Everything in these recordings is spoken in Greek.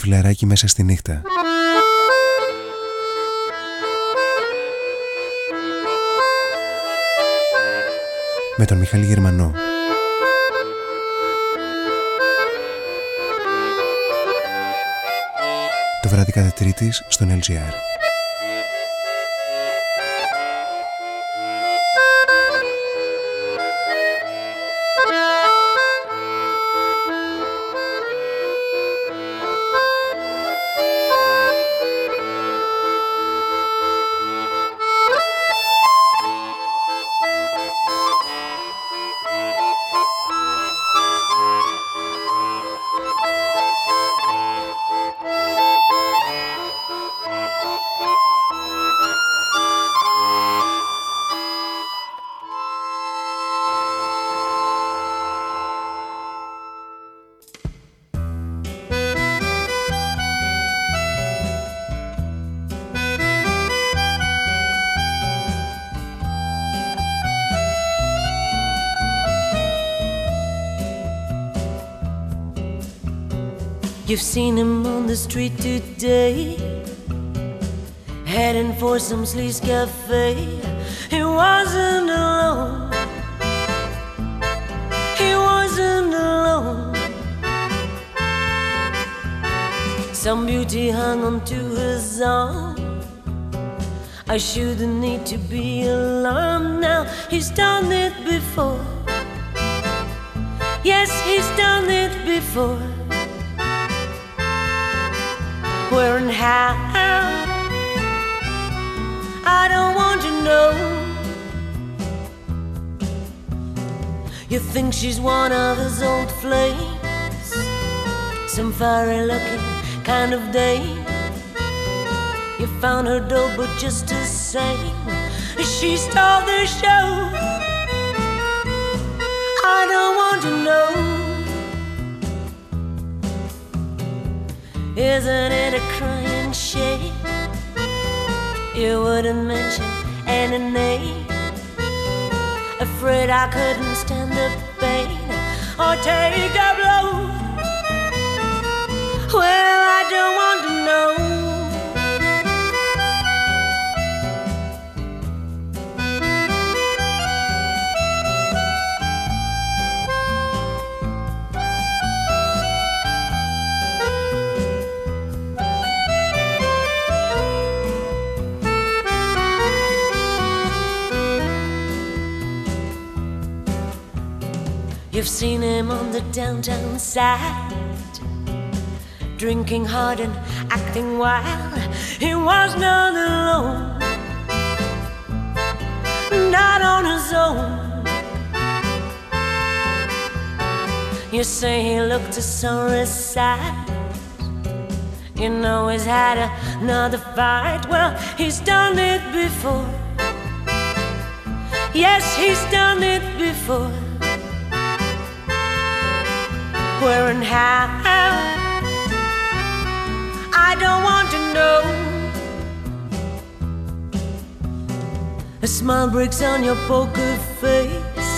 φλεράκι μέσα στη νύχτα. Με τον Μιχάλη Γερμανό. Το βράδυ κάθε τρίτης στον LGR. Seen him on the street today, heading for some sleaze cafe. He wasn't alone. He wasn't alone. Some beauty hung onto his arm. I shouldn't need to be alarmed now. He's done it before. Yes, he's done it before where and how. I don't want to know. You think she's one of his old flames, some fiery looking kind of dame. You found her dull, but just the same, she stole the show. I don't want to know. Isn't it a crying shame? You wouldn't mention any name. Afraid I couldn't stand the pain or take a blow. Well, on the downtown side, drinking hard and acting wild. He was not alone, not on his own. You say he looked a sorry sight. You know he's had another fight. Well, he's done it before. Yes, he's done it before where and how. I don't want to know. A smile breaks on your poker face.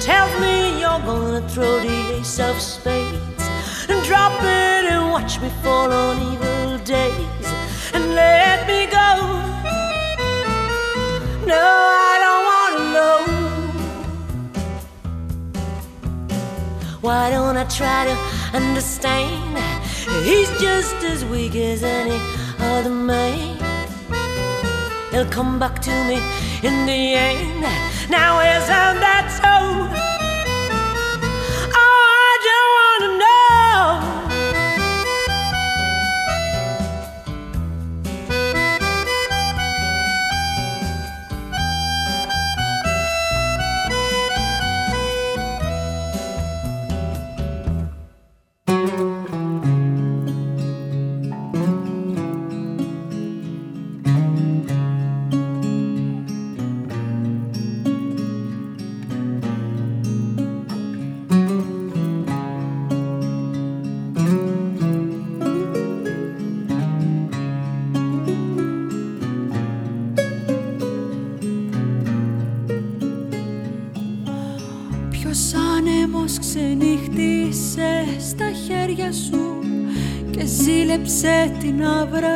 Tells me you're gonna throw the ace of spades and drop it and watch me fall on evil days and let me go. No, I Why don't I try to understand? He's just as weak as any other man. He'll come back to me in the end. Now isn't that so? palabra.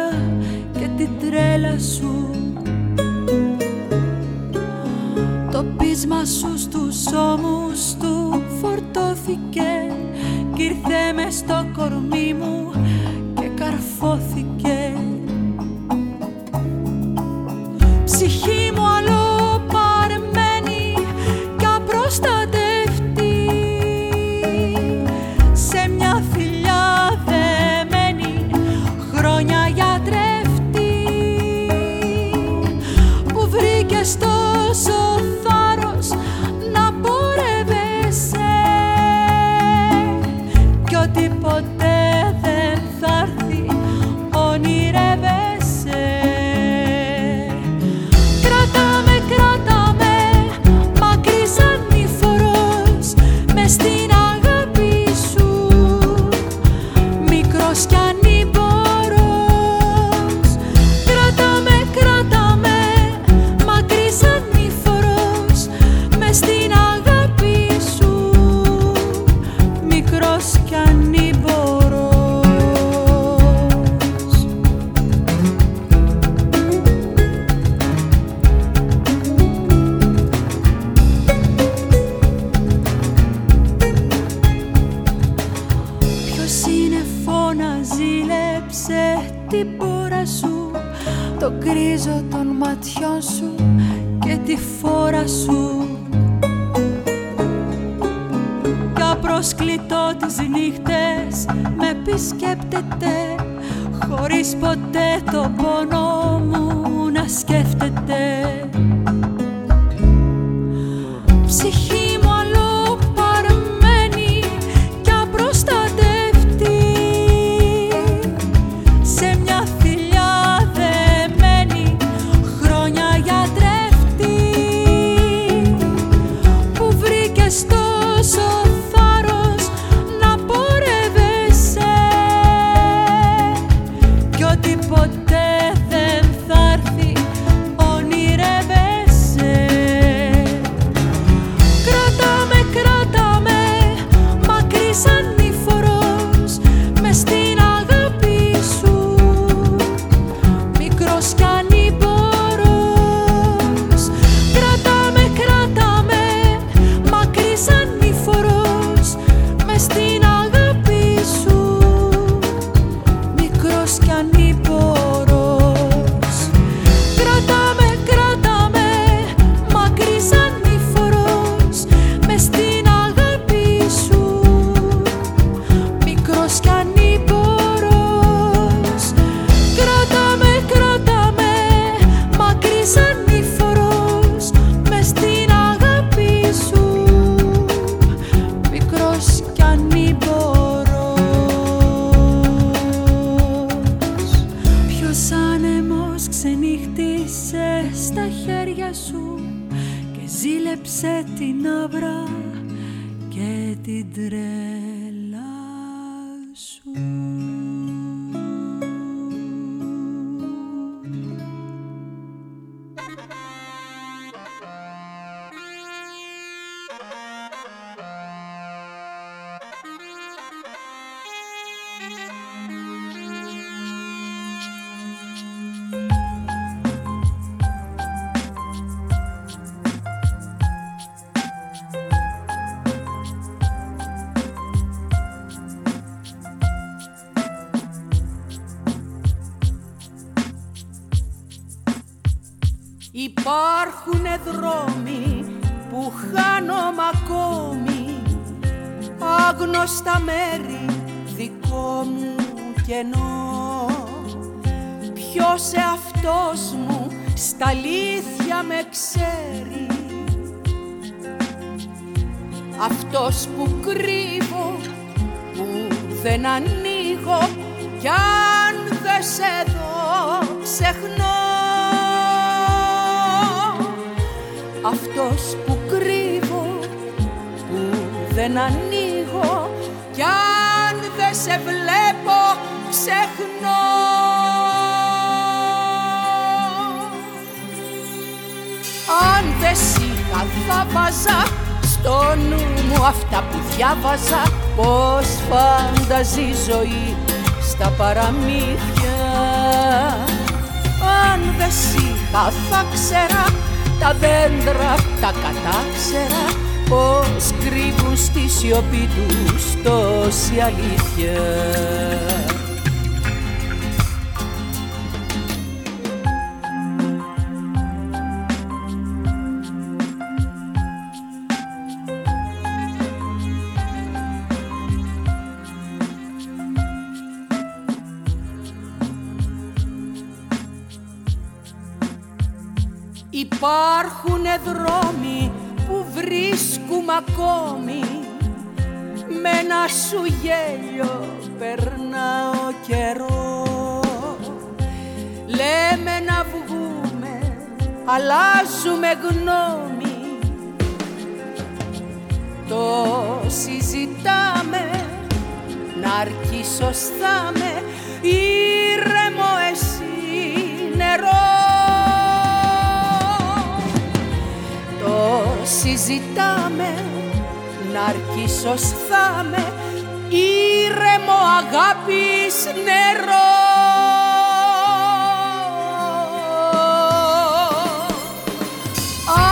Με ένα σου γέλιο περνά ο καιρό. Λέμε να βγούμε, αλλάζουμε γνώμη. Το συζητάμε, να αρκεί σωστά με ήρεμο εσύ νερό. Συζητάμε να αρκίσω με ήρεμο αγάπης νερό.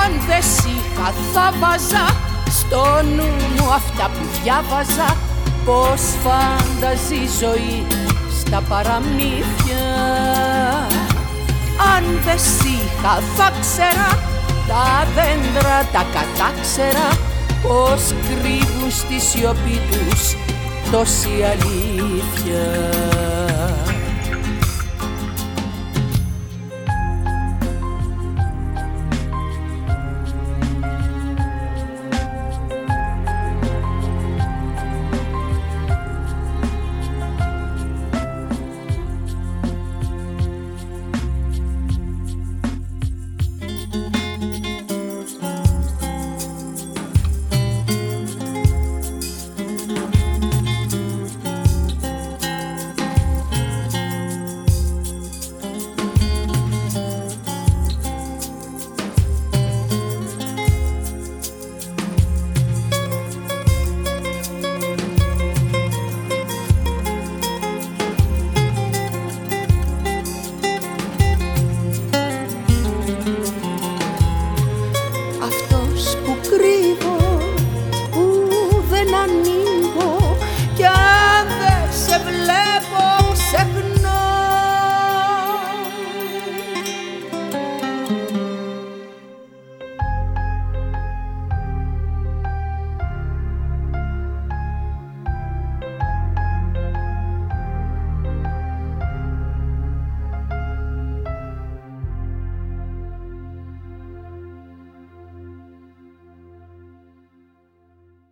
Αν δεν είχα θα βάζα στο νου μου αυτά που διάβαζα. Πως φανταζεί η ζωή στα παραμύθια. Αν δεν είχα θα ξέρα τα δέντρα τα κατάξερα πως κρύβουν στη σιωπή τους τόση αλήθεια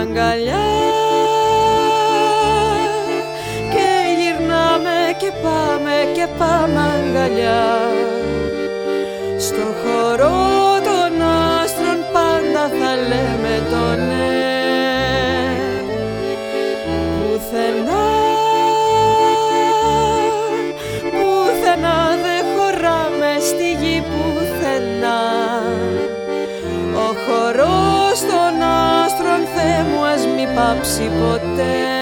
αγκαλιά. Και γυρνάμε και πάμε και πάμε αγκαλιά. Στο χώρο των άστρων πάντα θα λέμε το ναι. πάψει ποτέ.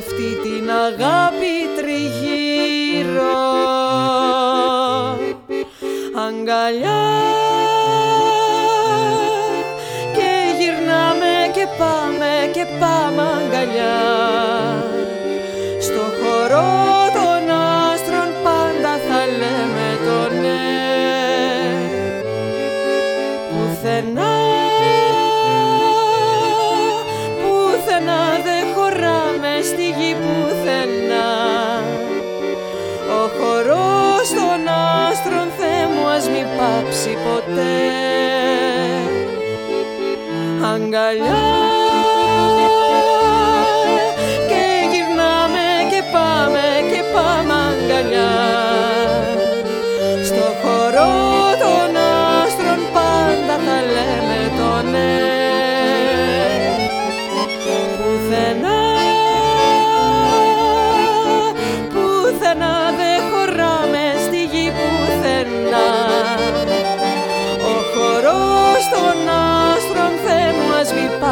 αυτή την αγάπη. Αγκαλιά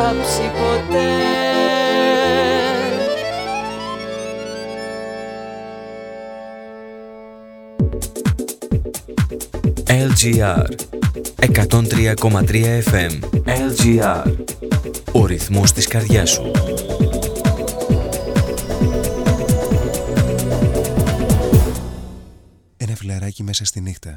πάψει ποτέ. LGR 103,3 FM LGR Ο ρυθμός της καρδιάς σου. Ένα φιλαράκι μέσα στη νύχτα.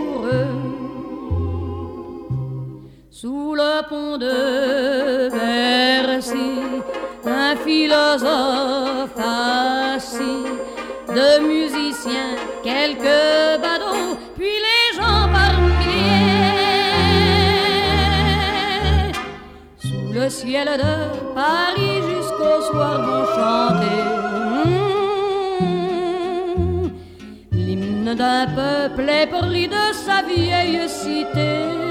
sous le pont de Bercy, un philosophe assis, de musiciens, quelques badauds, puis les gens par milliers. Sous le ciel de Paris jusqu'au soir vont chanter mmh, l'hymne d'un peuple épris de sa vieille cité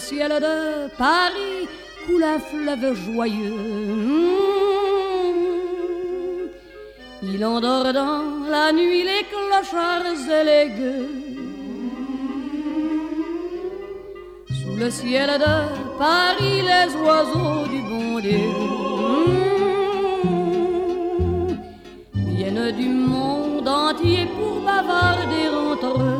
Ciel de Paris coule un fleuve joyeux. Il endort dans la nuit les clochards et les gueux. Sous le ciel de Paris, les oiseaux du bon Dieu viennent du monde entier pour bavarder entre eux.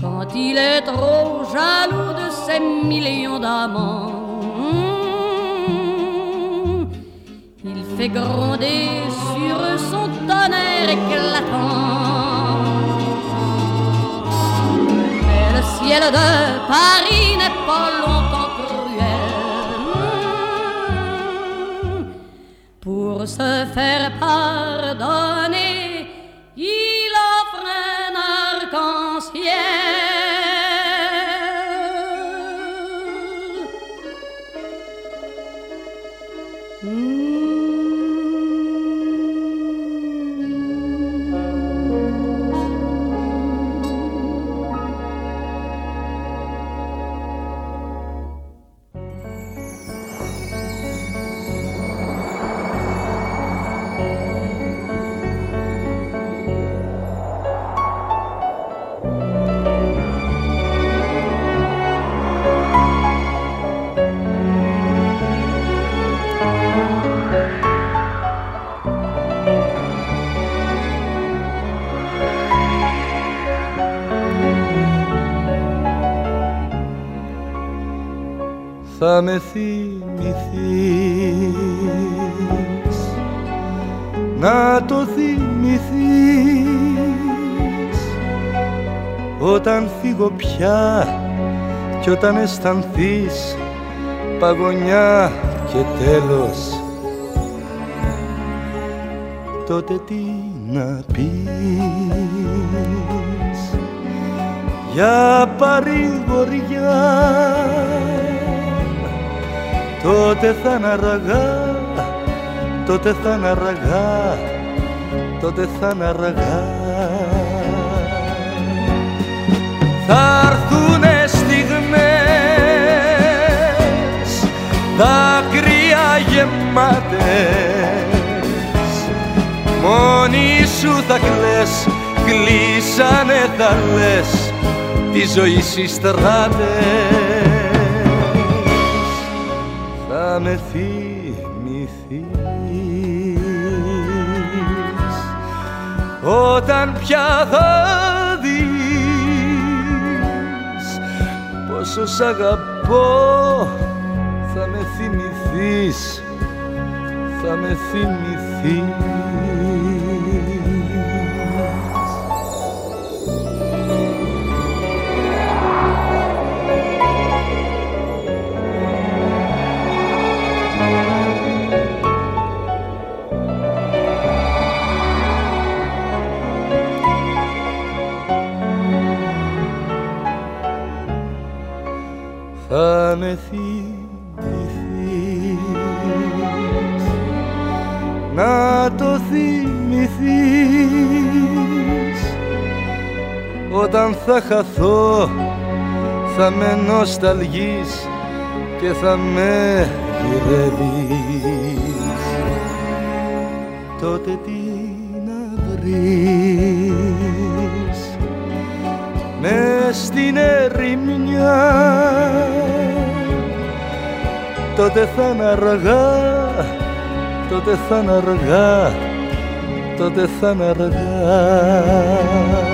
Quand il est trop jaloux de ses millions d'amants, il fait gronder sur son tonnerre éclatant. Mais le ciel de Paris n'est pas longtemps cruel. Pour se faire pardonner, il offre un arc-en-ciel. Θα με θυμηθείς. Να το θυμηθείς. Όταν φύγω πια κι όταν αισθανθείς παγωνιά και τέλος τότε τι να πεις. Για παρηγοριά τότε θα είναι αργά τότε θα είναι αργά τότε θα είναι αργά. Θα έρθουνε στιγμές δάκρυα γεμάτες. Μόνη σου θα κλαις κλείσανε θα λες τη ζωή στράτες με θυμηθείς. Όταν πια θα δεις πόσο σ' αγαπώ θα με θυμηθείς θα με θυμηθείς όταν θα χαθώ θα με νοσταλγείς και θα με γυρεύεις τότε τι να βρεις; Μες στην ερημιά τότε θα είναι αργά, τότε θα είναι αργά, τότε θα είναι αργά.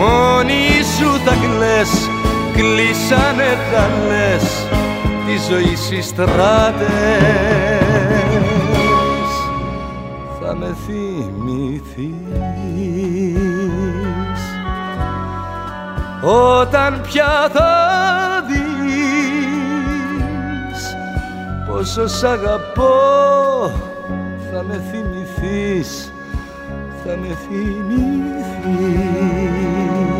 Μόνοι σου θα κλαις, κλείσανε τα λες, τη ζωή συστράτες θα με θυμηθείς. Όταν πια θα δεις πόσο σ' αγαπώ θα με θυμηθείς θα με θυμηθείς 你。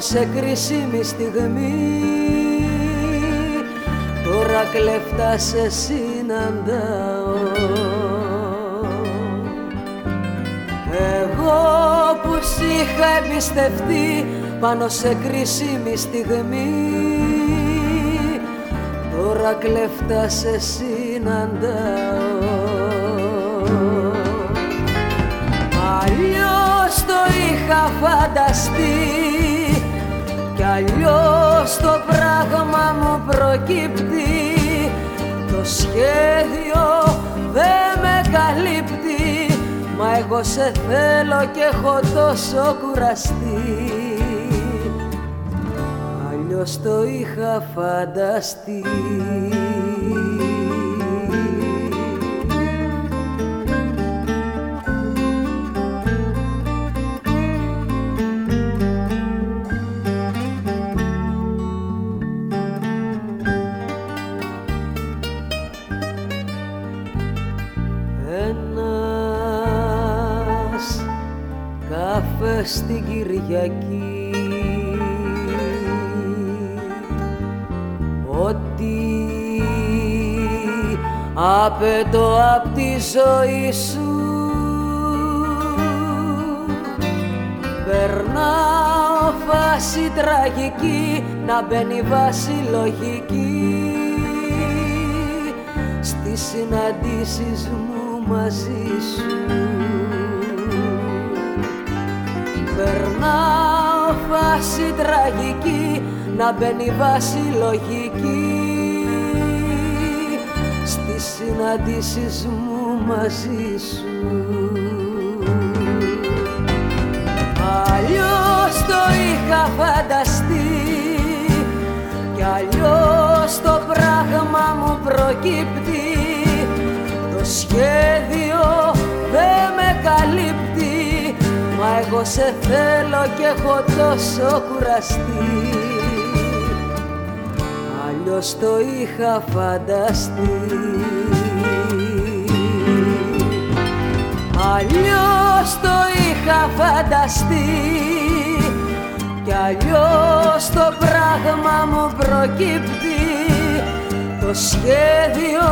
Σε κρίσιμη στιγμή. Τώρα κλεφτά σε συναντάω. Εγώ που σ' είχα εμπιστευτεί πάνω σε κρίσιμη στιγμή. Τώρα κλεφτά σε συναντάω. Αλλιώς το είχα φανταστεί. κι αλλιώς το πράγμα μου προκύπτει. Το σχέδιο δεν με καλύπτει. Μα εγώ σε θέλω και έχω τόσο κουραστεί. Αλλιώς το είχα φανταστεί απαιτώ απ' τη ζωή σου. Περνάω φάση τραγική να μπαίνει βάση λογική. Στις συναντήσεις μου μαζί σου. Περνάω φάση τραγική να μπαίνει βάση λογική. στις συναντήσεις μου μαζί σου. Αλλιώς το είχα φανταστεί κι αλλιώς το πράγμα μου προκύπτει. Το σχέδιο δεν με καλύπτει Μα εγώ σε θέλω και έχω τόσο κουραστεί αλλιώς το είχα φανταστεί. Αλλιώς το είχα φανταστεί. Κι αλλιώς το πράγμα μου προκύπτει. Το σχέδιο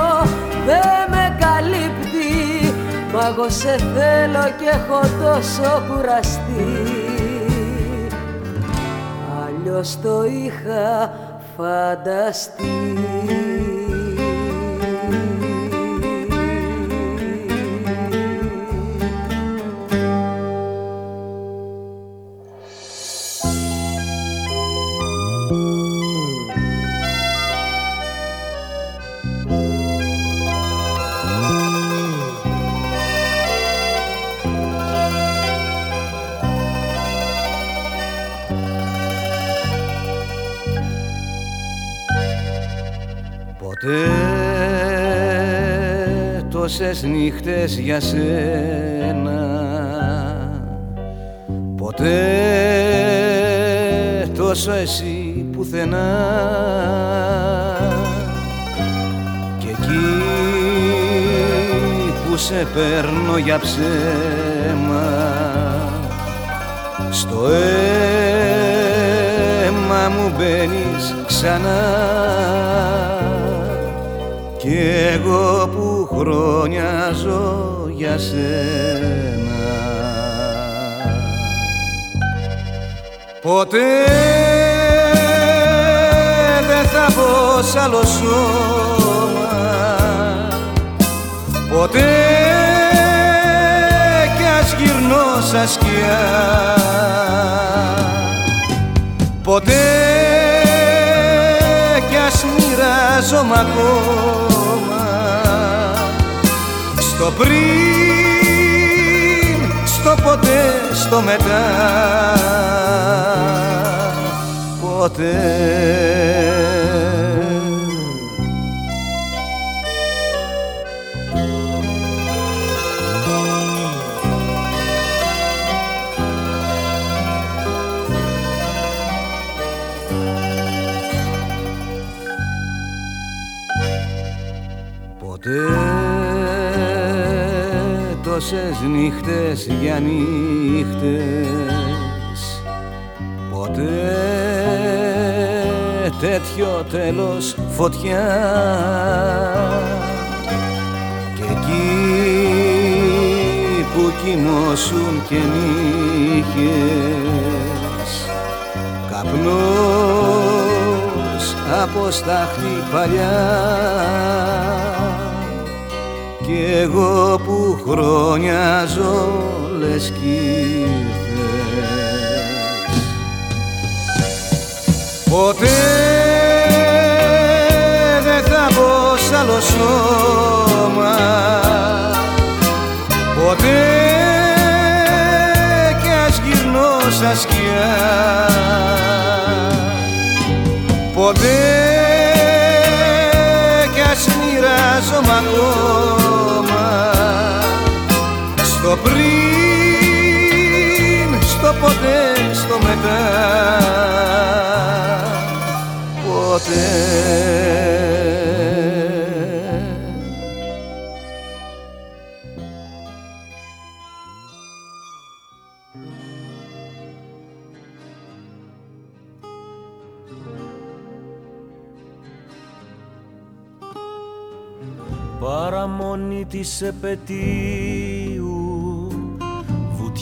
δεν με καλύπτει. Μα εγώ σε θέλω και έχω τόσο κουραστεί. Αλλιώς το είχα φανταστεί τόσες νύχτες για σένα. Ποτέ τόσο εσύ πουθενά. Και εκεί που σε παίρνω για ψέμα. Στο αίμα μου μπαίνεις ξανά κι εγώ που χρόνια ζω για σένα. Ποτέ δεν θα πω σ' άλλο σώμα. Ποτέ κι ας γυρνώ σαν σκιά Ποτέ κι ας μοιράζομαι ακόμα στο πριν, στο ποτέ, στο μετά. Ποτέ τόσες νύχτες για νύχτες. Ποτέ τέτοιο τέλος φωτιά. Και εκεί που κοιμώσουν και νύχες Καπνός από στάχτη παλιά. κι εγώ που χρόνια ζω λες κι Ποτέ δεν θα μπω σ' άλλο σώμα. Ποτέ κι ας γυρνώ σαν σκιά Ποτέ κι ας μοιράζομαι ακόμα στο πριν, στο ποτέ, στο μετά. Ποτέ. Παραμονή της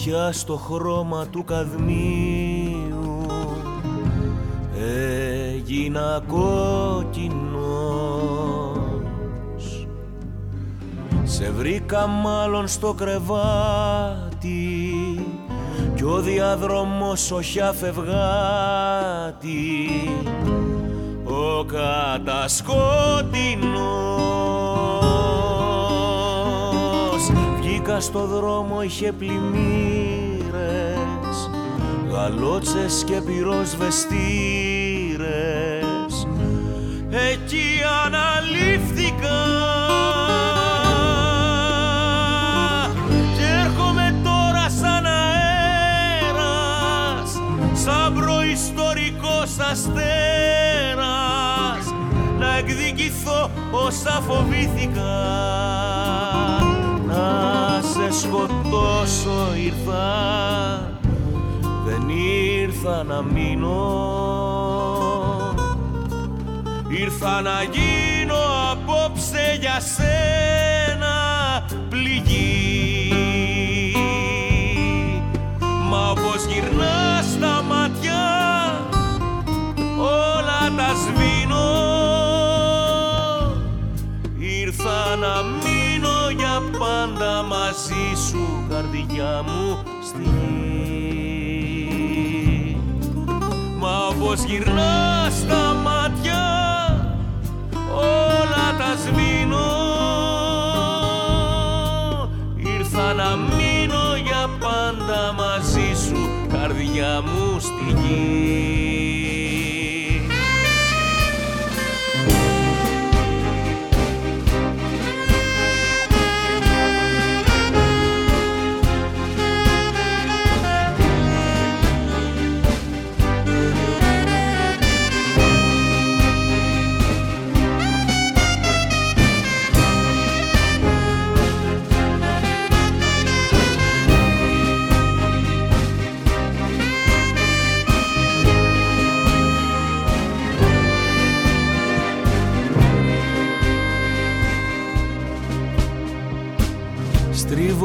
επαιτίου στο χρώμα του καδμίου έγινα κόκκινος. Σε βρήκα μάλλον στο κρεβάτι κι ο διάδρομος οχιά φευγάτη ο κατασκότεινος βγήκα στο δρόμο είχε πλημμύρες γαλότσες και πυροσβεστήρες εκεί αναλήφθηκα και έρχομαι τώρα σαν αέρας σαν προϊστορικός αστέρας εκδικηθώ όσα φοβήθηκα. να σε σκοτώσω ήρθα δεν ήρθα να μείνω. Ήρθα να γίνω απόψε για σένα πληγή μαζί σου καρδιά μου στη γη. Μα όπως γυρνάς τα μάτια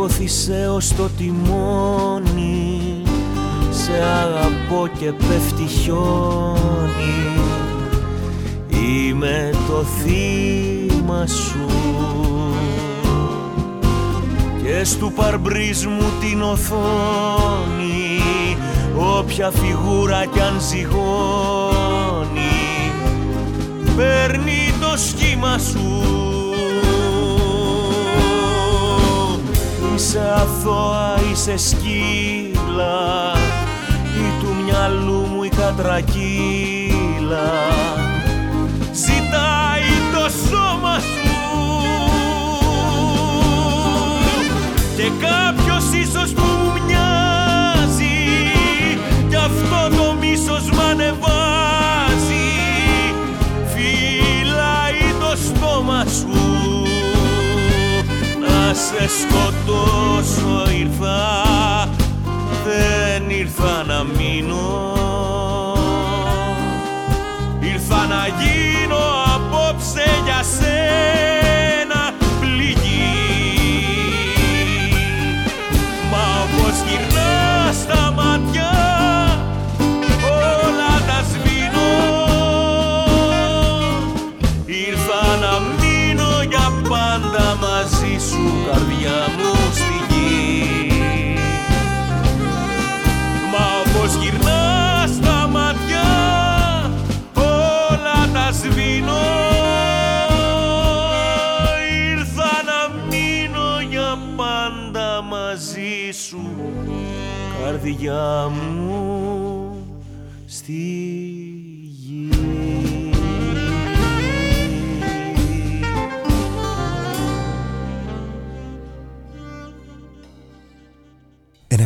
Στρίβω θησέως στο τιμόνι Σε αγαπώ και πέφτει χιόνι. Είμαι το θύμα σου. Και στου παρμπρίζ μου την οθόνη Όποια φιγούρα κι αν ζυγώνει Παίρνει το σχήμα σου Είσαι αθώα, είσαι σκύλα Ή του μυαλού μου η κατρακύλα. Ζητάει το σώμα σου Και κάποιος σε σκοτώσω ήρθα δεν ήρθα να μείνω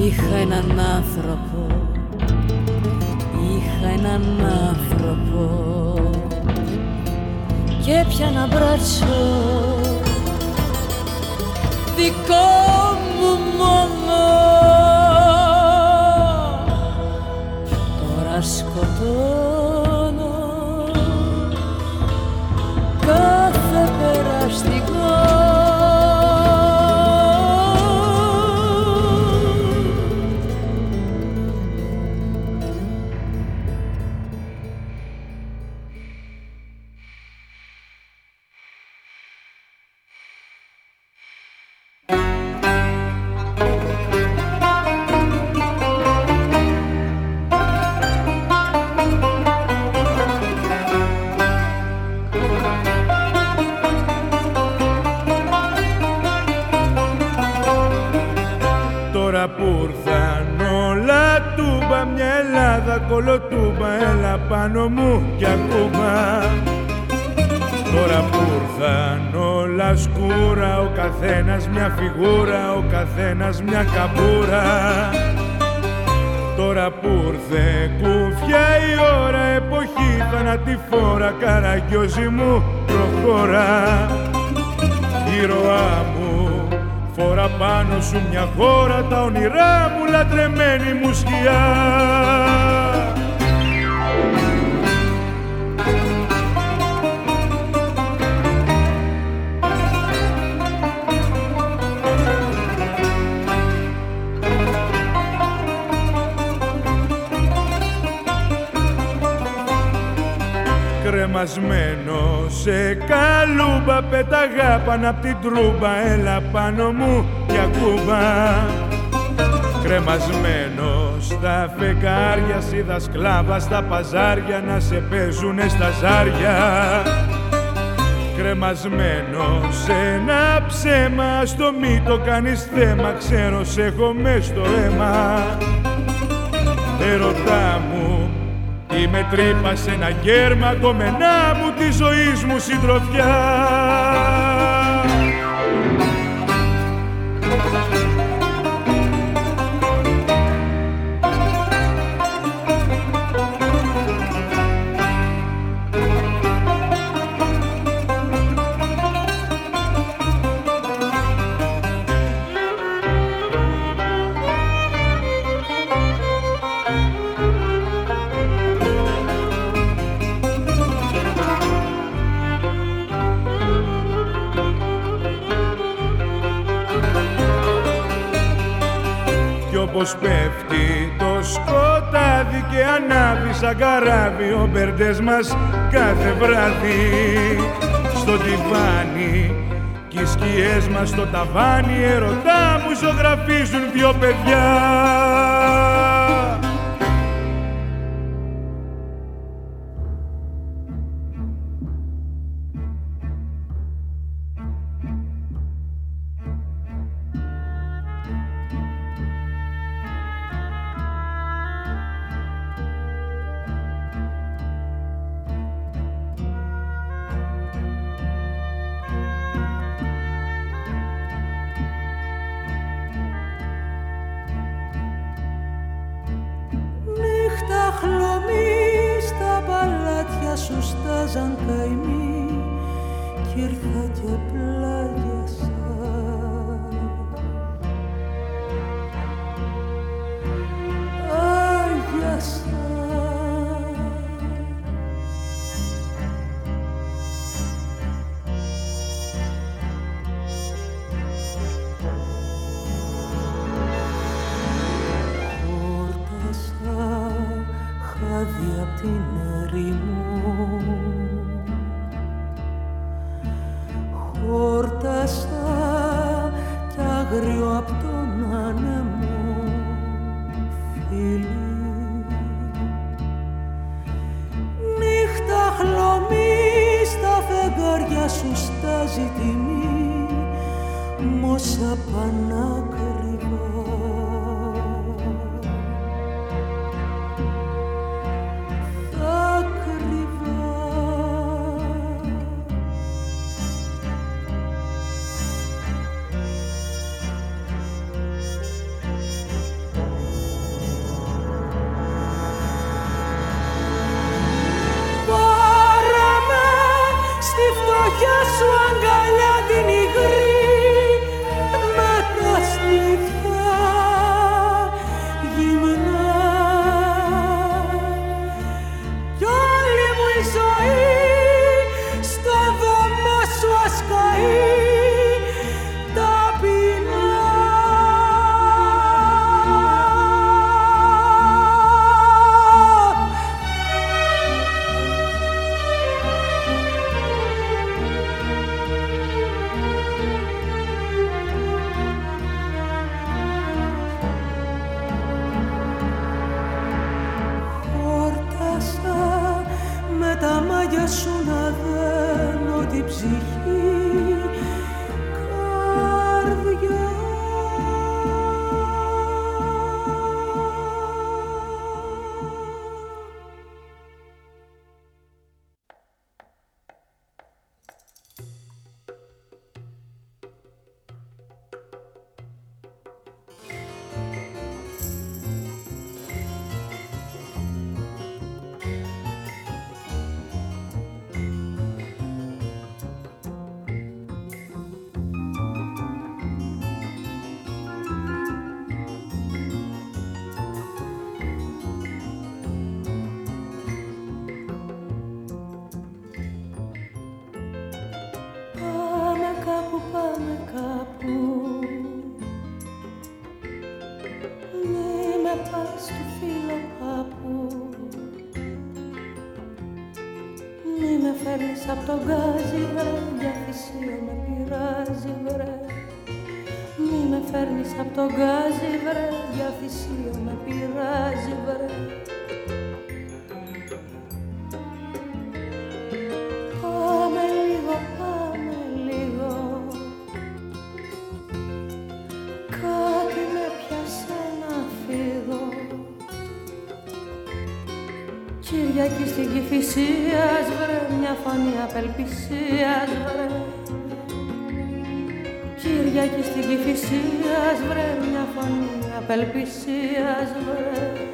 Είχα έναν άνθρωπο. Είχα έναν άνθρωπο. Και έπιανα μπράτσο Δικό μου μόνο. Τώρα σκοτώνω. Κάθε περαστικό καθένας μια φιγούρα ο καθένας μια καμπούρα. Τώρα που ήρθε κουφιά η ώρα εποχή θανατηφόρα καραγκιόζη μου προχώρα. Ήρωά μου φορά πάνω σου μια χώρα τα όνειρά μου λατρεμένη μου σκιά κρεμασμένο σε καλούμπα πέταγα πάνω απ' την τρούμπα έλα πάνω μου και ακούμπα. Κρεμασμένο στα φεγγάρια σίδα σκλάβα στα παζάρια να σε παίζουνε στα ζάρια. Κρεμασμένο σε ένα ψέμα στο μη το κάνεις θέμα ξέρω σε έχω μες στο αίμα. Ερωτά μου Είμαι τρύπα σε ένα γέρμα κομμενά μου της ζωής μου συντροφιά σαν καράβι ο μπερντές μας κάθε βράδυ. Στο τιβάνι κι οι σκιές μας στο ταβάνι ερωτά μου ζωγραφίζουν δυο παιδιά σου στάζαν καημοί κι ήρθα και απλά απελπισίας μια φωνή απελπισίας βρε. Κυριακή στην Κηφισίας βρε, μια φωνή απελπισίας βρε.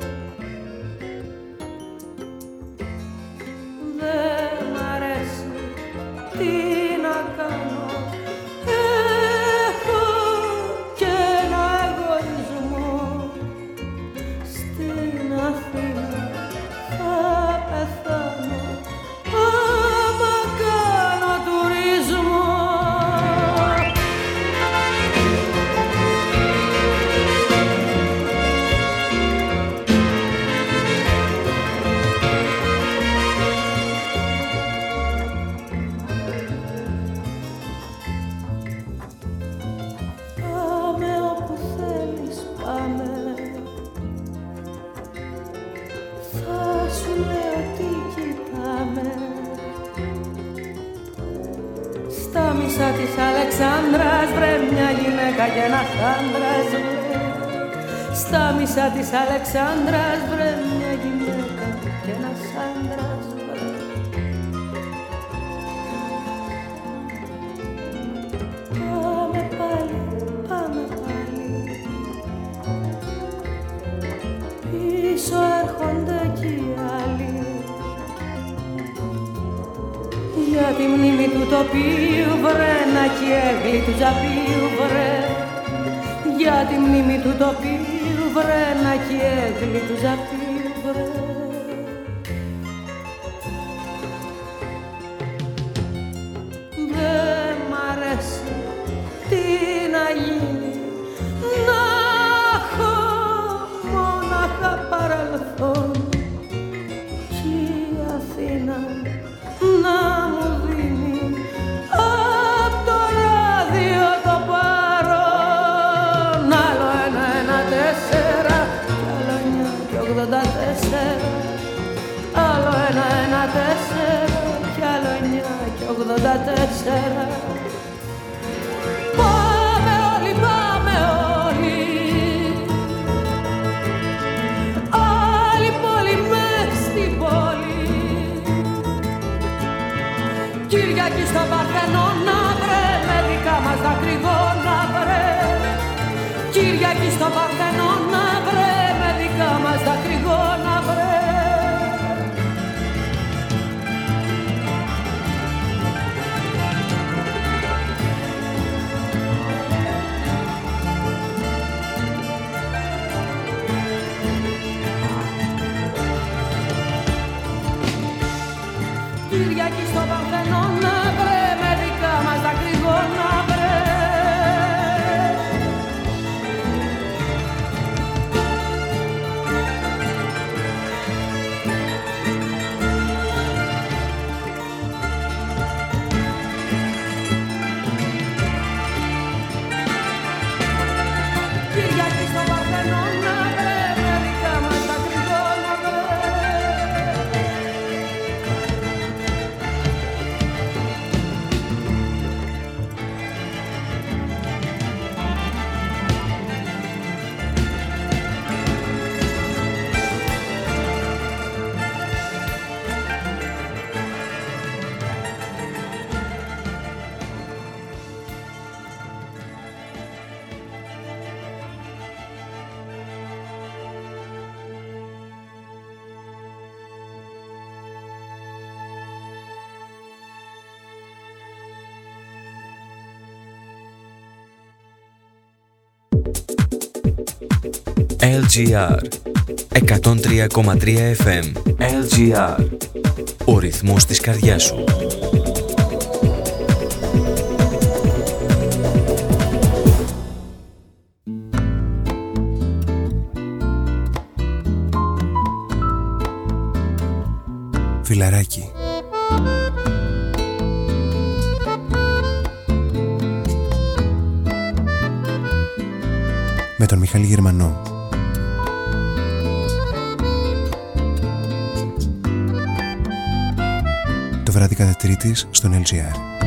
LGR 103,3 FM LGR Ο ρυθμός της καρδιάς σου. Φιλαράκι. Με τον Μιχάλη Γερμανό. βράδυ κάθε Τρίτη στον LGR.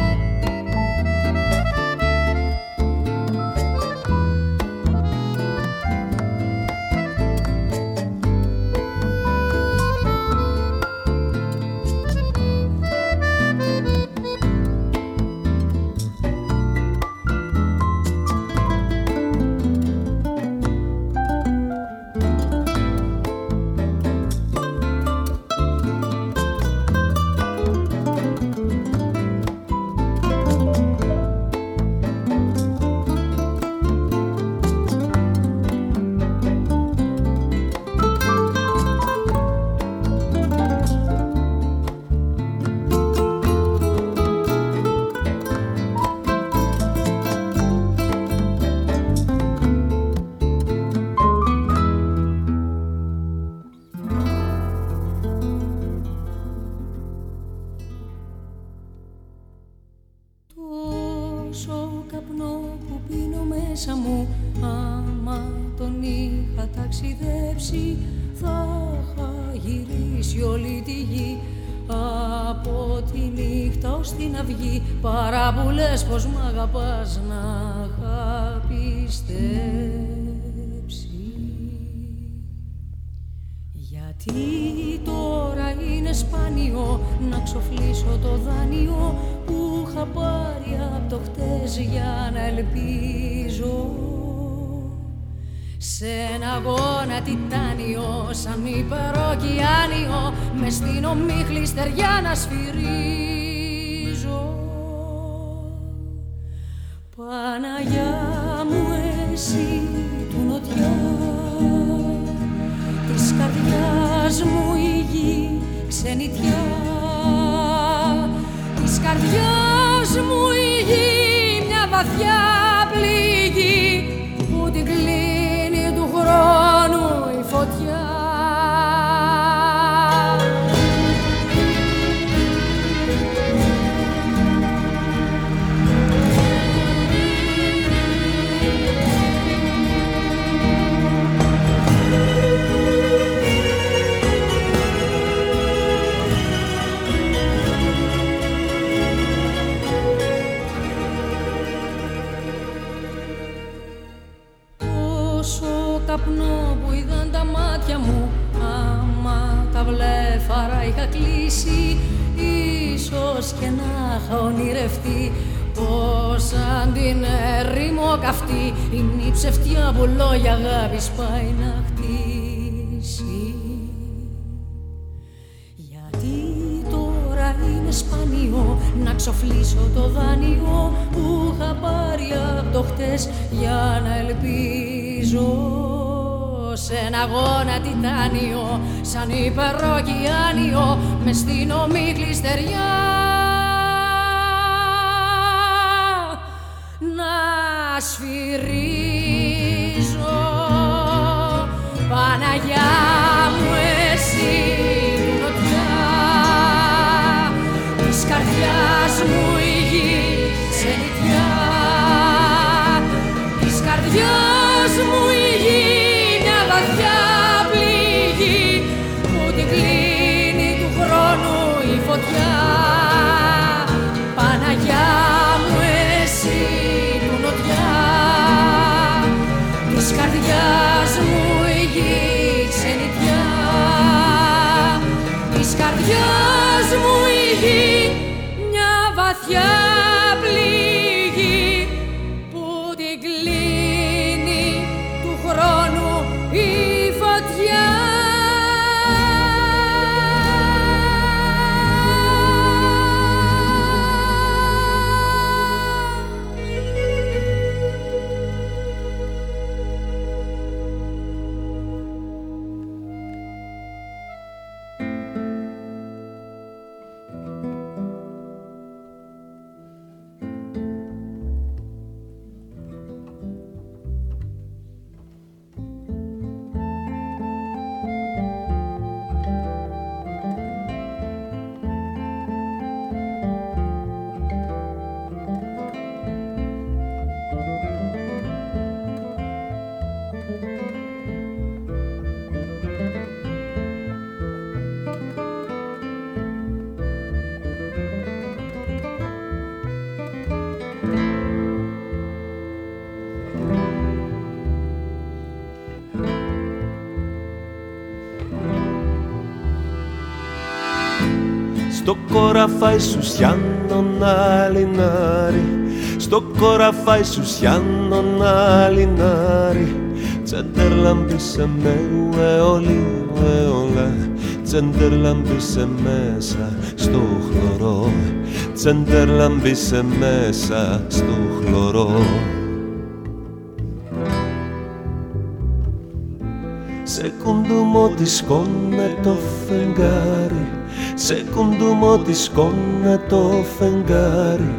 Σε ένα αγώνα τιτάνιο σαν υπεροκειάνιο μες στην ομίχλη στεριά coraffai su scianno nalinari Στο coraffai su scianno nalinari Τσέντερλαμπη σε με ουεολί ουεολά Τσέντερλαμπη σε μέσα στο χλωρό. Τσέντερλαμπη σε μέσα στο χλωρό. Σε κουντούμο τη σκόνε το φεγγάρι Σε κουντούμο τη σκόνε το φεγγάρι.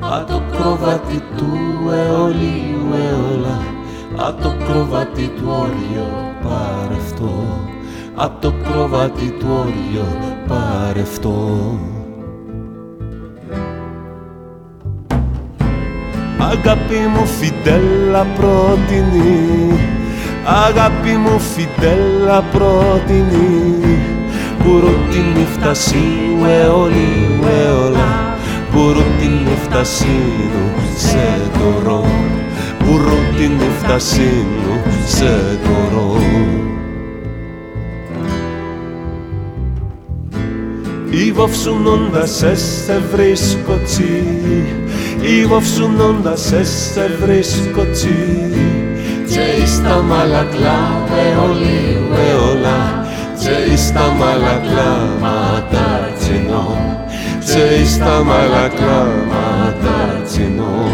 Α το κροβάτι του αιωλίου αιωλά. Α το κροβάτι του όριο παρευτό Α το κροβάτι του όριο παρευτό Αγάπη μου φιντέλα πρότεινη Αγάπη μου φιντέλα πρότεινη Πουρούτινη φτασί ουεολί ουεολά Πουρούτινη φτασίνου σε τωρό Πουρούτινη φτασίνου σε τωρό Ήβοψουνώντας σε σε βρίσκω τσι Ήβοψουνώντας σε σε βρίσκω τσι Και στα μαλακλά αιολί αιολά Και στα μαλακλά ματαρτσινό Και στα μαλακλά ματαρτσινό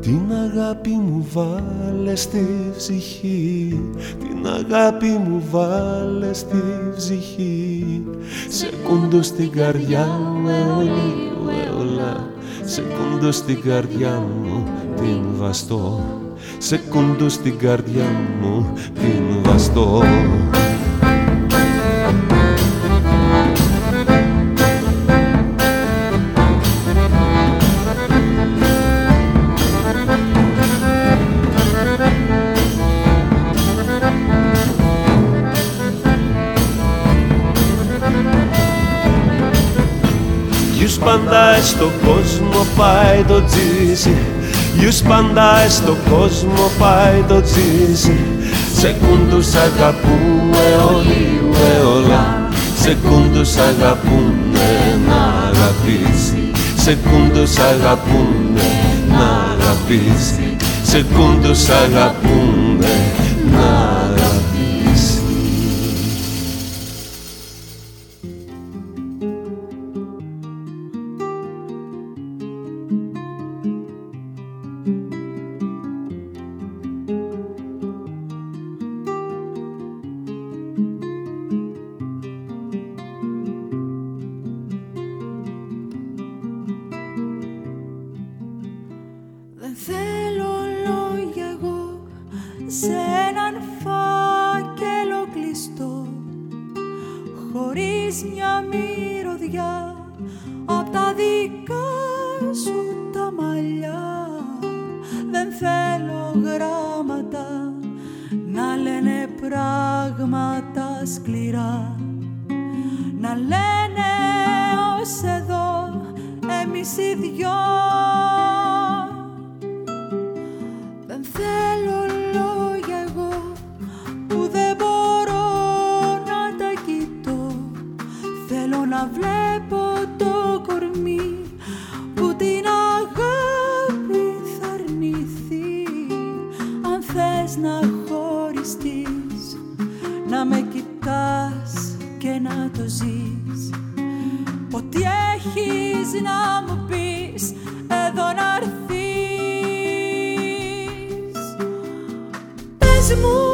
Την αγάπη μου βάλε στη ψυχή Την αγάπη μου βάλε στη ψυχή Σε κούντο στην καρδιά μου αιολί αιολά Σε κούντο στην καρδιά μου την βαστώ Σε κούντο στην καρδιά μου την βαστώ Ποιους πάντα στον κόσμο πάει το τζίσι Γιους πάντα στον κόσμο πάει το τζίζι Σεκούντους αγαπούμε όλοι αιώλα Σεκούντους αγαπούνε να αγαπήσει. Σεκούντους αγαπούνε να αγαπήσει. Σεκούντους αγαπούνε να αγαπήσει να το ζεις. Ό,τι έχεις να μου πεις εδώ να έρθεις. Πες μου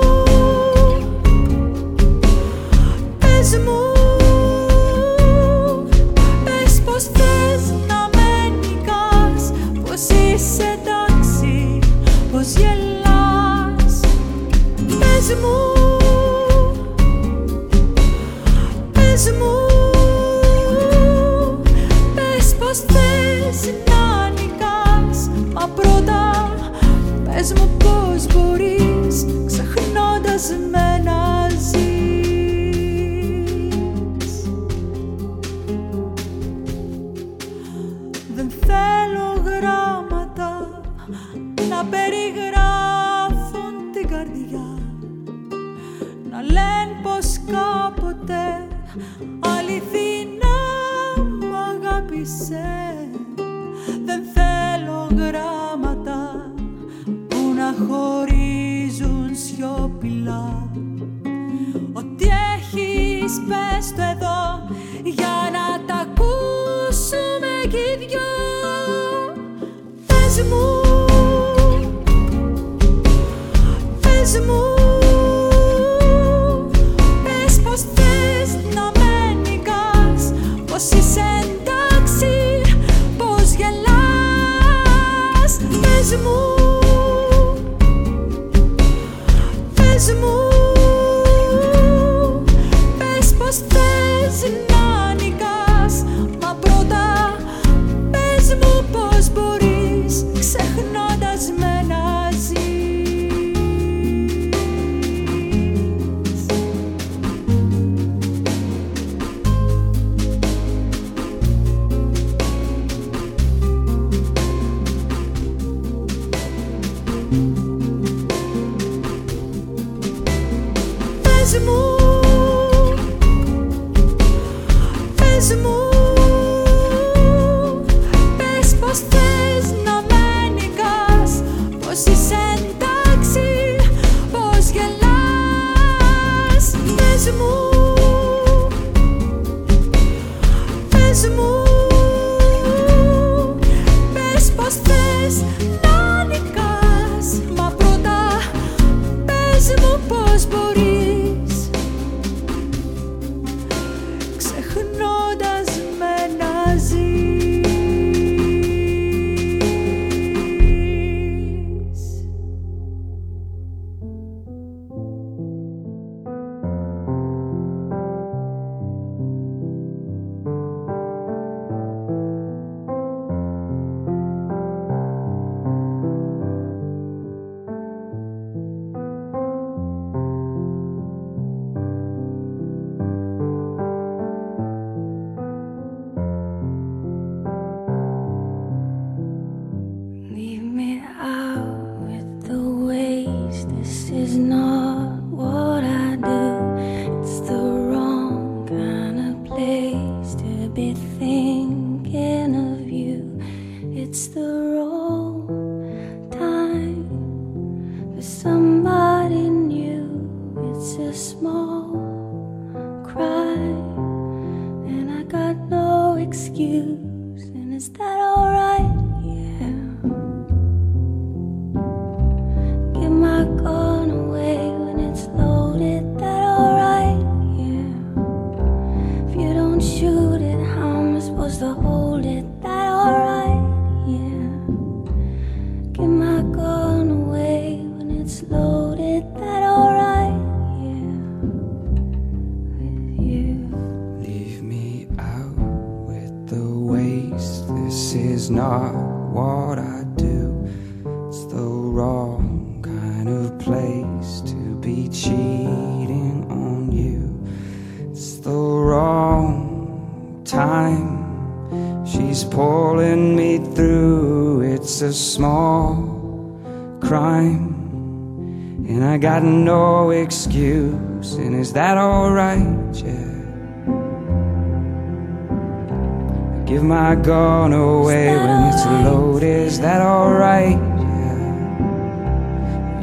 gone away when it's loaded. Is that alright? Yeah.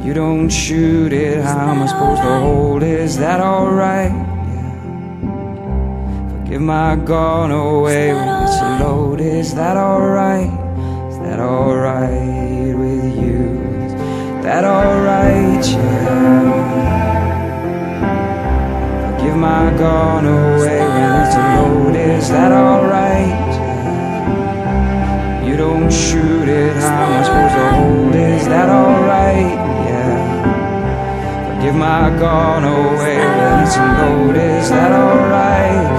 You don't shoot it, how am I supposed to hold it? Is that alright? Yeah. Forgive my gun away when it's loaded. Is that alright? Is that alright with you? Is that alright? Yeah. Forgive my gone away when it's loaded. Is that alright? You don't shoot it, how am I supposed to hold? Is that alright? Yeah. Forgive my gone away when it's loaded. Is that alright?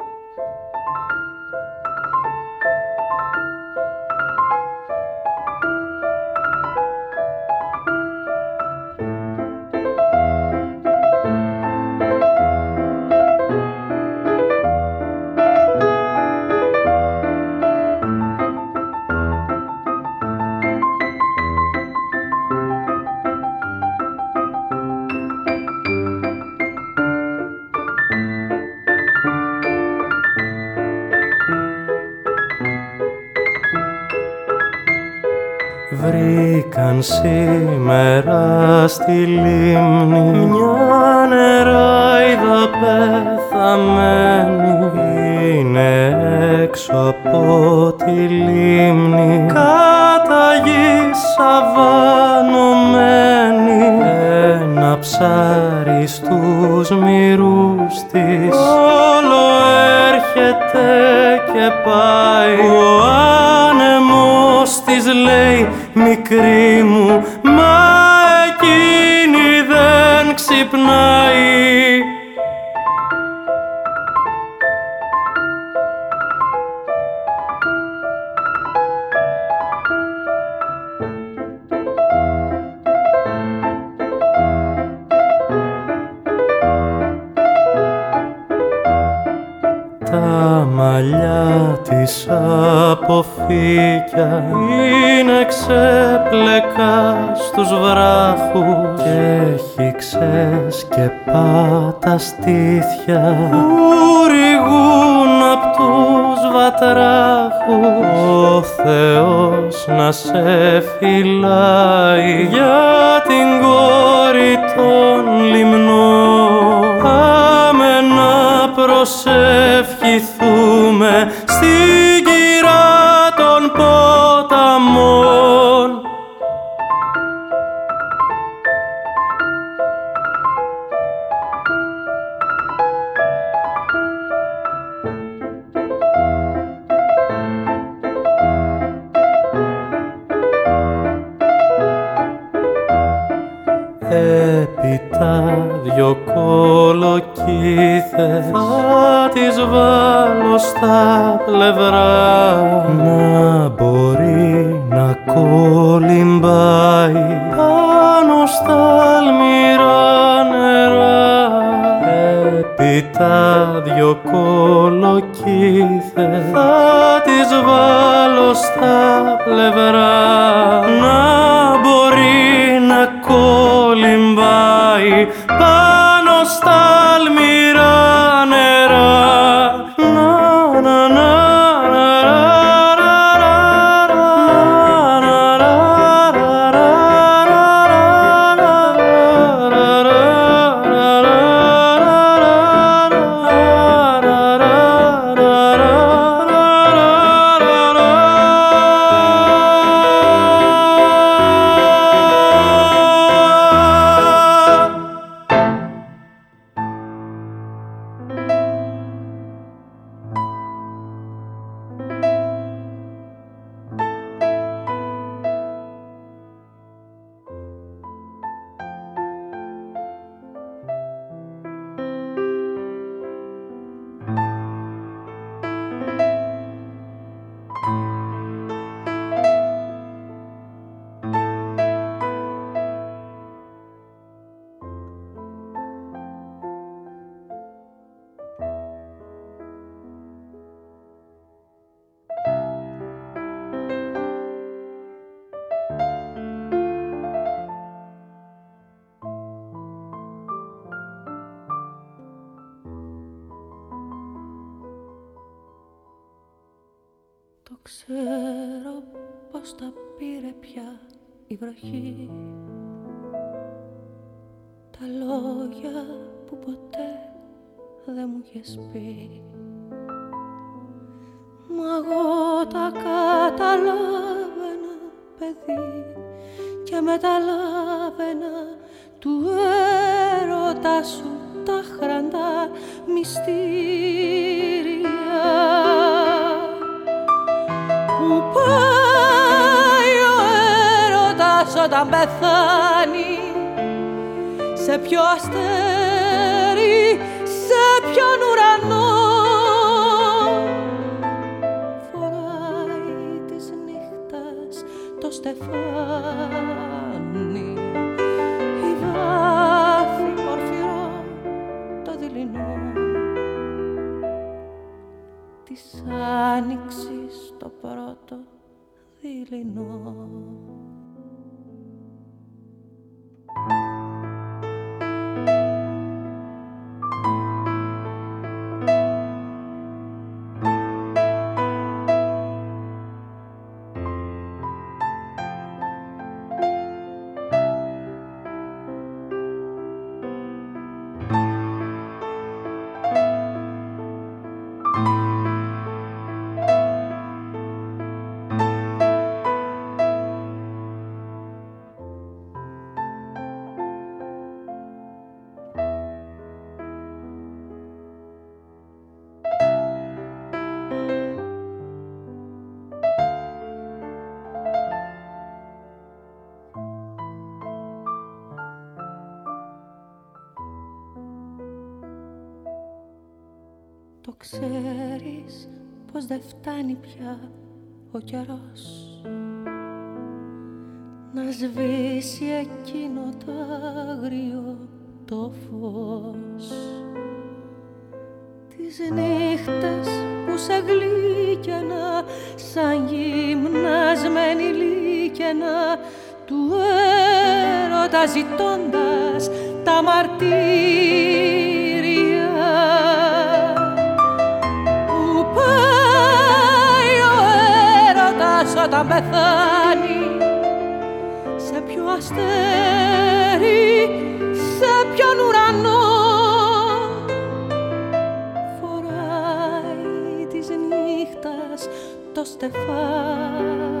Σήμερα στη λίμνη. Μια νεράιδα πεθαμένη είναι έξω από τη λίμνη. Κατά γη σαβανωμένη ένα ψάρι στους μυρούς της. Όλο έρχεται και πάει. Ο άνεμος της λέει μικρή μου μα εκείνη δεν ξυπνάει. Τα μαλλιά της από βράχους και έχει ξεσκεπά τα στήθια που ρηγούν απ' τους βατράχους. Ο Θεός να σε φυλάει για την κόρη των λιμνών. Πάμε να προσευχηθούμε ξέρω πως τα πήρε πια η βροχή. Τα λόγια που ποτέ δεν μου είχες πει. Μα εγώ τα καταλάβαινα παιδί Και μεταλάβαινα του έρωτα σου τα χραντά μυστήρια όταν πεθάνει. Σε ποιο αστέρι, σε ποιον ουρανό. Φοράει της νύχτας το στεφάνι. Η βάφη πορφυρό το δειλινό. Της άνοιξης το πρώτο δειλινό. Φτάνει πια ο καιρός. Να σβήσει εκείνο το άγριο το φως. Τις νύχτες που σε γλύκαινα σαν γυμνασμένη λύκαινα του έρωτα ζητώντας τα μαρτύρια να πεθάνει. Σε ποιο αστέρι, σε ποιον ουρανό φοράει της νύχτας το στεφάνι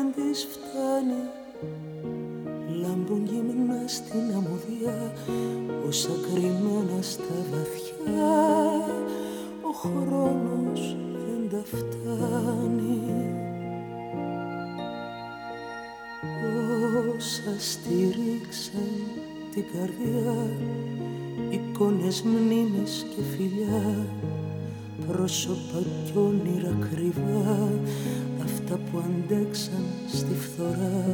Δεν της φτάνει. Λάμπουν γυμνά στην αμμουδιά Όσα κρυμμένα στα βαθιά. Ο χρόνος δεν τα φτάνει. Όσα στήριξαν την καρδιά Εικόνες, μνήμες και φιλιά Πρόσωπα κι όνειρα κρυβά αυτά που αντέξαν στη φθορά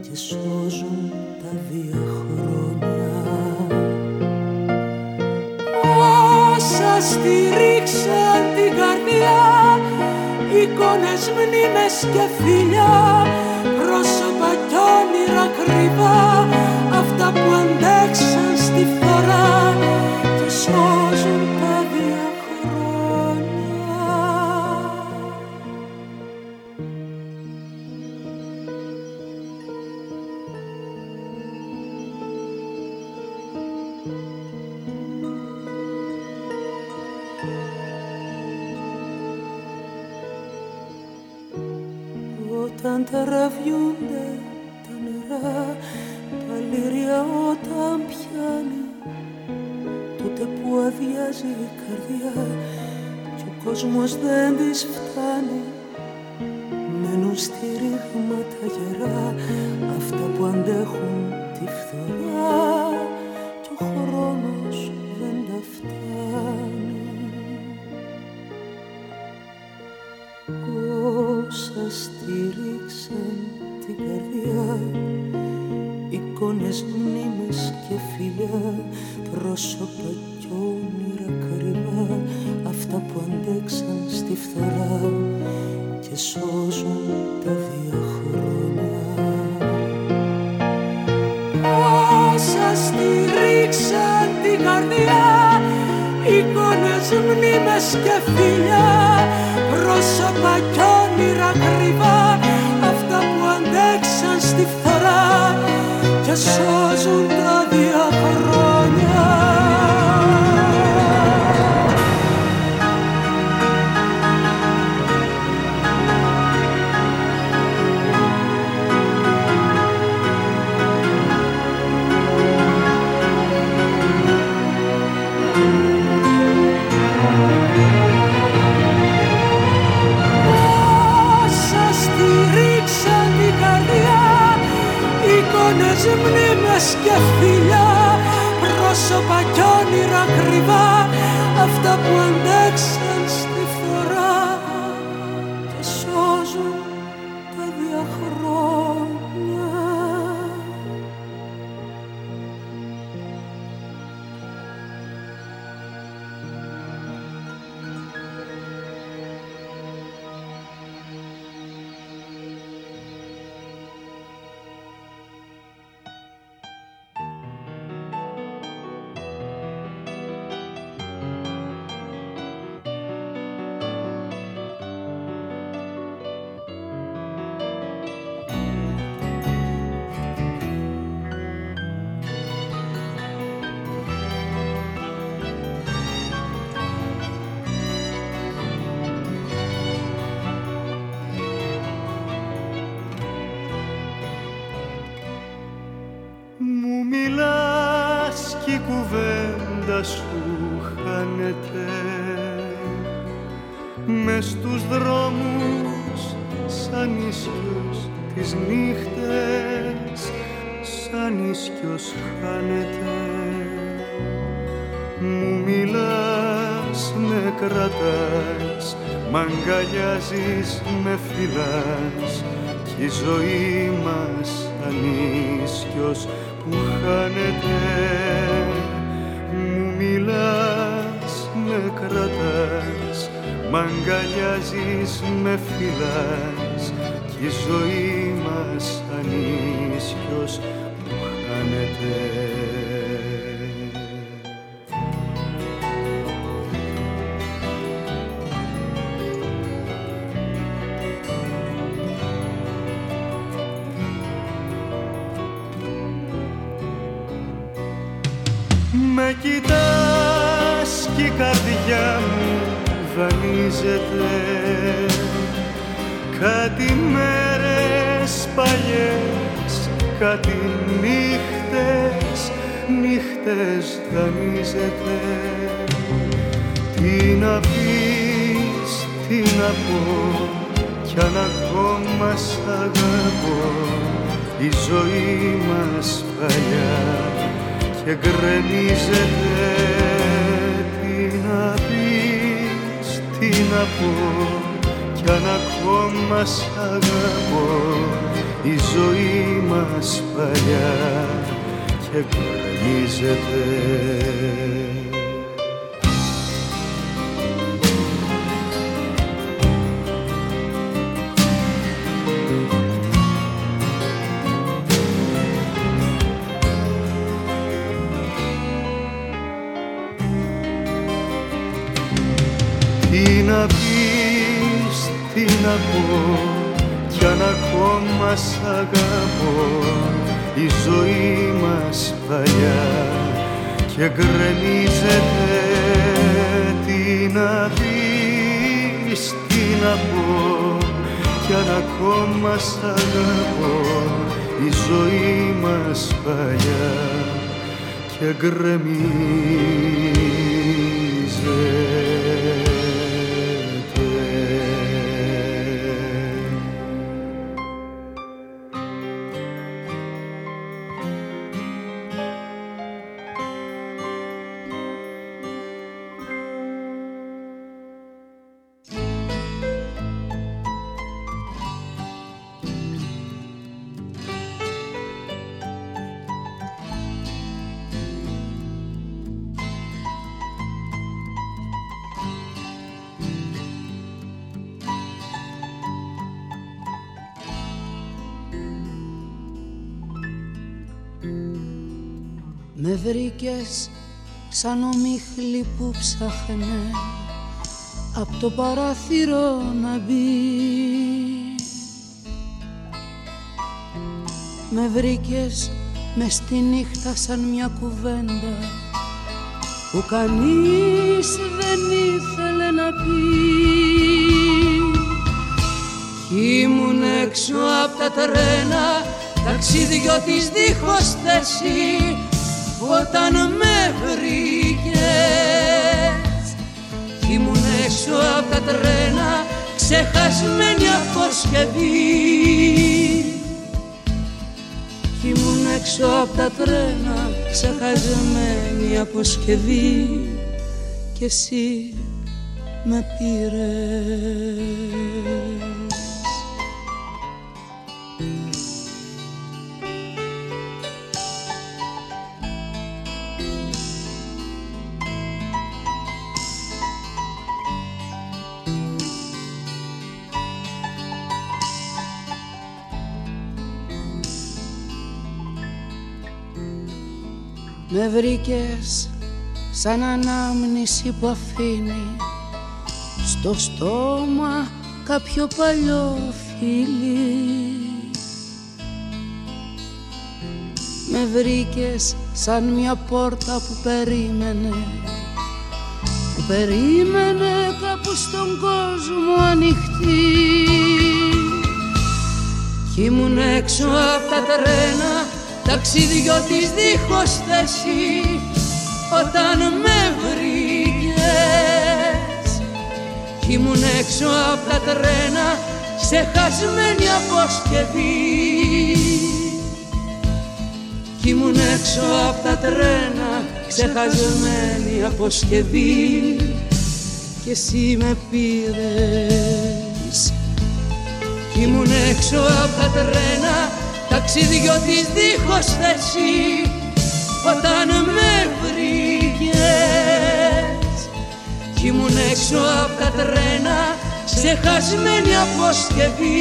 και σώζουν τα δύο χρόνια. Όσα στηρίξαν την καρδιά, εικόνες, μνήμες και φιλιά, πρόσωπα κι όνειρα κρυβά, αυτά που αντέξαν somos de κουβέντα σου χάνεται. Μες στους δρόμους σαν ίσιος τις νύχτες σαν ίσιος χάνεται. Μου μιλάς, με κρατάς μ' αγκαλιάζεις, με φιλάς, κι η ζωή μας σαν ίσιος Μ' με φυλάς Κι η ζωή μας ανήσιος που χάνεται. εμφανίζεται κάτι μέρες παλιές, κάτι νύχτες, νύχτες δανείζεται. Τι να πεις, τι να πω, κι αν ακόμα σ' αγαπώ, η ζωή μας παλιά και γκρεμίζεται. να πω κι αν ακόμα σ' αγαπώ η ζωή μας παλιά και γκρεμίζεται και γκρεμίζεται τι να πεις, τι να πω κι αν ακόμα σ' αγαπώ η ζωή μας παλιά. Και γκρεμίζεται Με βρήκες σαν ομίχλη που ψάχνε από το παράθυρο να μπει. Με βρήκες μες στη νύχτα σαν μια κουβέντα που κανείς δεν ήθελε να πει. Ήμουν έξω από τα τρένα ταξιδιώτης δίχως θέση όταν με βρήκες. Ήμουν έξω από τα τρένα ξεχασμένη αποσκευή Ήμουν έξω από τα τρένα ξεχασμένη αποσκευή και εσύ με πήρες Με βρήκες σαν ανάμνηση που αφήνει στο στόμα κάποιο παλιό φίλι. Με βρήκες σαν μια πόρτα που περίμενε που περίμενε κάπου στον κόσμο ανοιχτή. Κι ήμουν έξω από τα τρένα ταξιδιώτης δίχως θέση όταν με βρήκες. Κι ήμουν έξω από τα τρένα σε χασμένη αποσκευή. Κι ήμουν έξω από τα τρένα ξεχασμένη αποσκευή. Και εσύ με πήρες. Κι ήμουν έξω από τα τρένα ταξιδιώτης δίχως θέσης όταν με βρήκες. Κι ήμουν έξω από τα τρένα ξεχασμένη αποσκευή.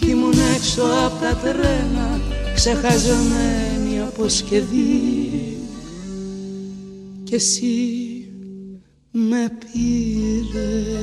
Κι ήμουν έξω από τα τρένα ξεχασμένη αποσκευή. Και εσύ με πήρες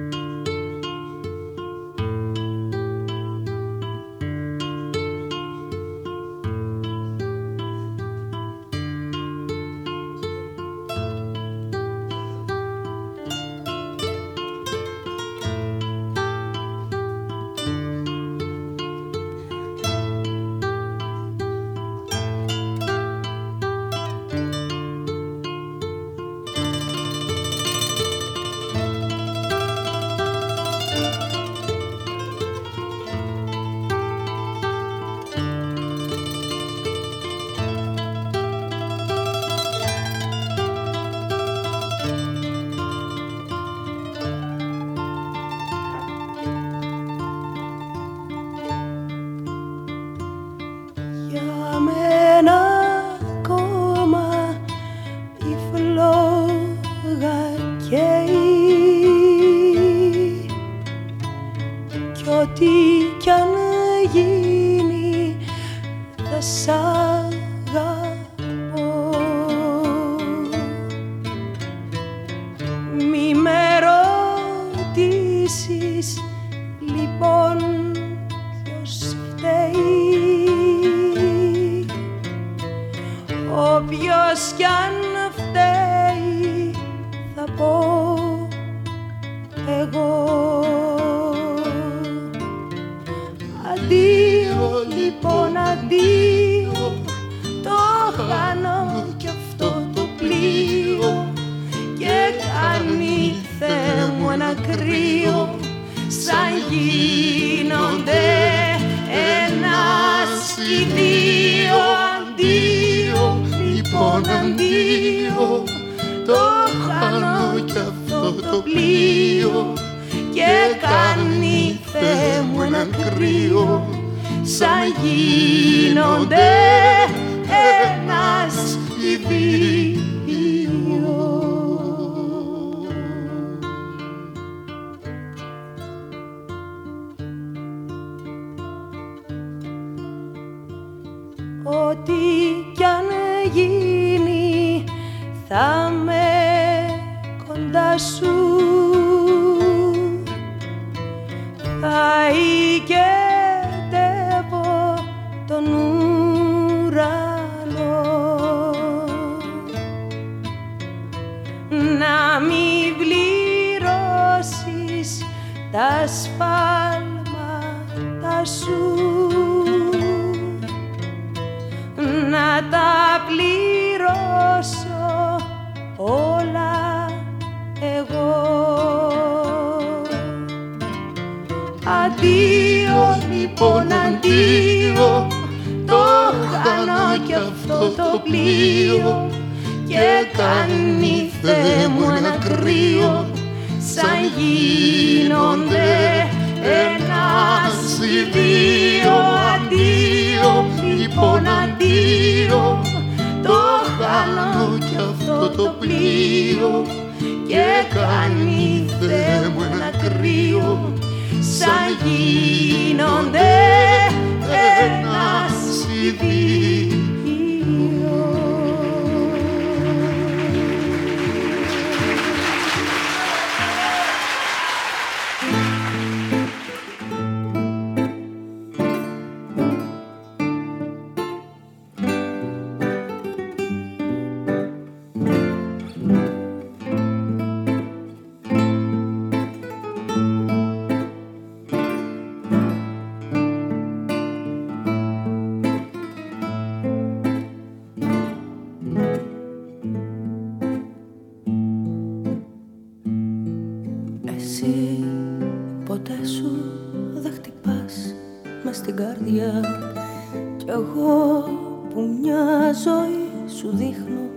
που μια ζωή σου δείχνω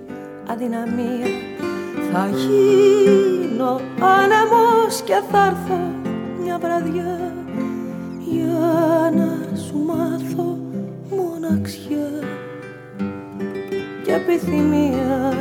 αδυναμία. Θα γίνω άνεμος και θα έρθω μια βραδιά για να σου μάθω μοναξιά. Και επιθυμία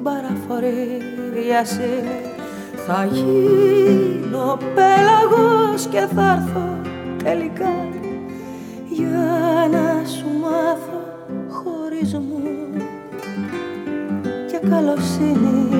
την παραφορία σε. Θα γίνω πέλαγος και θα έρθω τελικά Για να σου μάθω χωρισμό και καλοσύνη